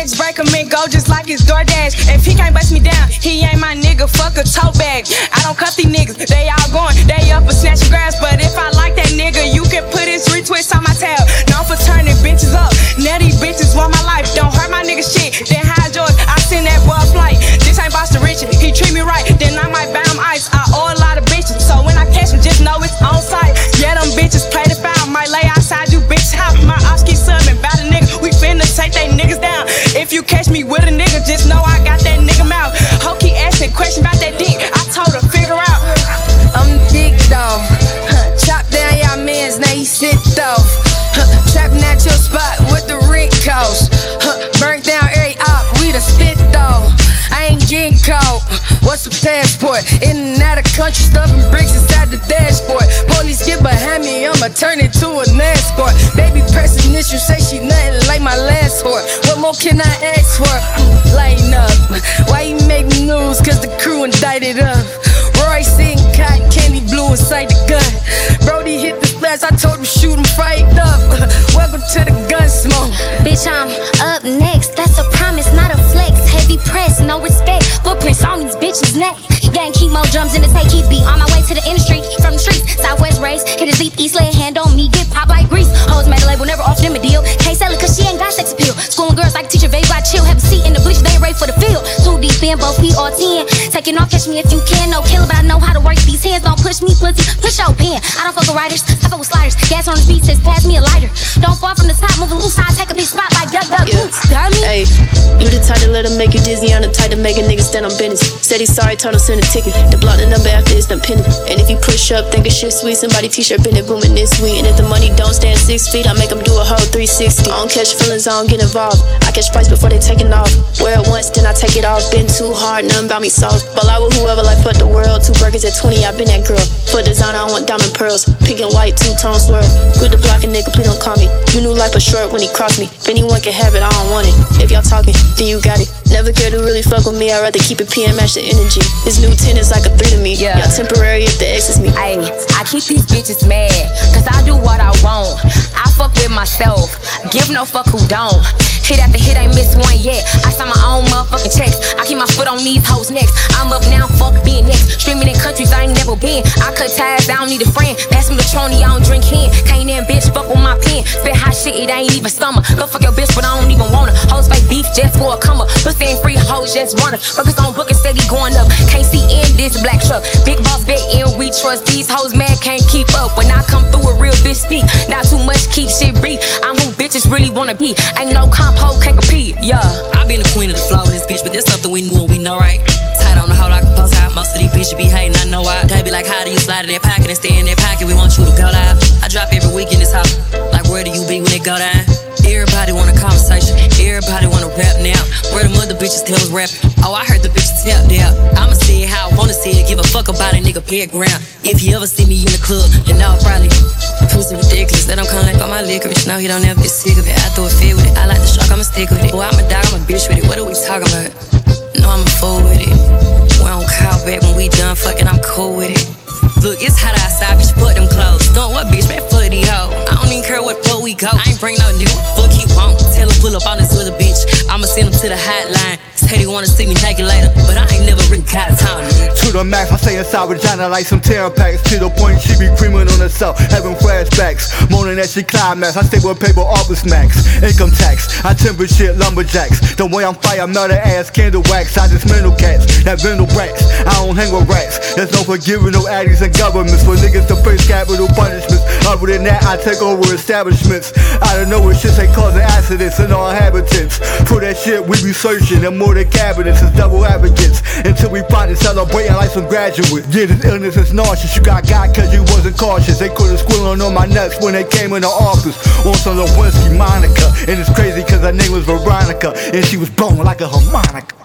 Break him and go just like his DoorDash. If he can't bust me down, he ain't my nigga. Fuck a tote bag. I don't cut these niggas, they all going, they up for snatching grass. But if I like that nigga, you can put his retwist on my tail. Known for turning bitches up. Now these bitches want my life. Don't hurt my nigga shit. Then hide yours. I send that boy a flight. This ain't Boston Richard. He treat me right. A? In and out of country, stuffing bricks inside the dashboard. Police get behind me, I'ma turn a NASCAR. Baby pressing say she nothing like my last whore. What more can I ask for? Lighten up. Why you make news? Cause the crew indicted up. Roy sitting cotton candy blue inside the gun. Brody hit the splash, I told him shoot him fight up. Welcome to the gun smoke. Bitch, I'm up next. That's a promise, not a flex. Heavy press, no respect. Footprints on these bitches' neck. Gang keep more drums in the take, keep beat. On my way to the industry, from the streets. Southwest race, hit a deep east, lay a hand on me, get pop like grease. Hoes made a label, never offer them a deal. Can't sell it cause she ain't got sex appeal. Schooling girls like a teacher, babe, I chill. Have a seat in the bleachers, they ready for the field. Too deep in, both feet or 10. Taking off, catch me if you can. No killer, but I know how to work these hands. Don't push me, pussy, push your pen. I don't fuck with writers, I fuck with sliders. Gas on the beat says, pass me a lighter. Don't fall from the top, move a loose side, Yeah. Hey, you the type to let him make you dizzy. I'm the type to make a nigga stand on business. Said he's sorry, told him send a ticket. The block the number after it's done pinning. And if you push up, think a shit sweet. Somebody t-shirt been it booming this week. And if the money don't stand six feet, I make him do a whole 360. I don't catch feelings, I don't get involved. I catch fights before they taking off. Wear it once, then I take it off. Been too hard, nothing about me soft. But I with whoever like fuck the world. At 20, I've been that girl. For designer, I want diamond pearls. Pink and white, two tone swirl. Good to block a nigga, please don't call me. You knew life was short when he crossed me. If anyone can have it, I don't want it. If y'all talking, then you got it. Never care to really fuck with me, I'd rather keep it PM, match the energy. This new 10 is like a 3 to me. Yeah. Y'all temporary if the X is me. Ayy, I keep these bitches mad, cause I do what I want. I fuck with myself, give no fuck who don't. Hit after hit, ain't miss one yet. I sign my own motherfucking checks. Countries I. I cut ties, I don't need a friend. Pass me the Trony, I don't drink hen. Can't in bitch, fuck with my pen. Spit hot shit, it ain't even summer. Go fuck your bitch, but I don't even her. Hoes fake beef just for a come up. Pussy ain't free, hoes just run her. Focus on booking, steady going up. Can't see in this black truck. Big boss bet in, we trust these hoes, man, can't keep up. When I come through a real bitch speak, not too much, keep shit brief. I'm who bitches really wanna be. Ain't no comp hoe, can't compete, yeah. I been the queen of the this bitch, but there's something we knew and we know, right? Tight on the hoe like a post out. Most of these bitches be hating, you slide in that pocket and stay in that pocket? We want you to go live. I drop every week in this house. Like, where do you be when it go down? Everybody want a conversation. Everybody want to rap now. Where the mother bitches tell us rap? Oh, I heard the bitches tap there. I'ma see it how I wanna see it. Give a fuck about a nigga background. If you ever see me in the club, then I'll probably pussy ridiculous. Let him come like on my licorice. No, he don't ever get sick of it. I throw a fit with it. I like the shark, I'ma stick with it. Boy, I'm a dog, I'm a bitch with it. What are we talking about? No, I'm a fool with it. Up on this bitch. I'ma send him to the hotline. He wanna see me naked later, but I ain't never really got time. To the max, I say inside vagina like some tear packs. To the point she be creaming on herself, having flashbacks. Moaning that she climax, I stay with paper office max. Income tax, I timber shit lumberjacks. The way I'm fire, melt ass, candle wax. I dismantle cats, that vendor brats. I don't hang with rats. There's no forgiving no addies and governments for niggas to face capital punishments. Other than that, I take over establishments. I don't know what shit they causing accidents in our inhabitants. For that shit, we be searching and more than cabinets as double advocates until we find it celebrating like some graduate. Yeah, this illness is nauseous. You got got cause you wasn't cautious. They could've squilling on my nuts when they came in the office on some Lewinsky Monica. And it's crazy cause her name was Veronica and she was blown like a harmonica.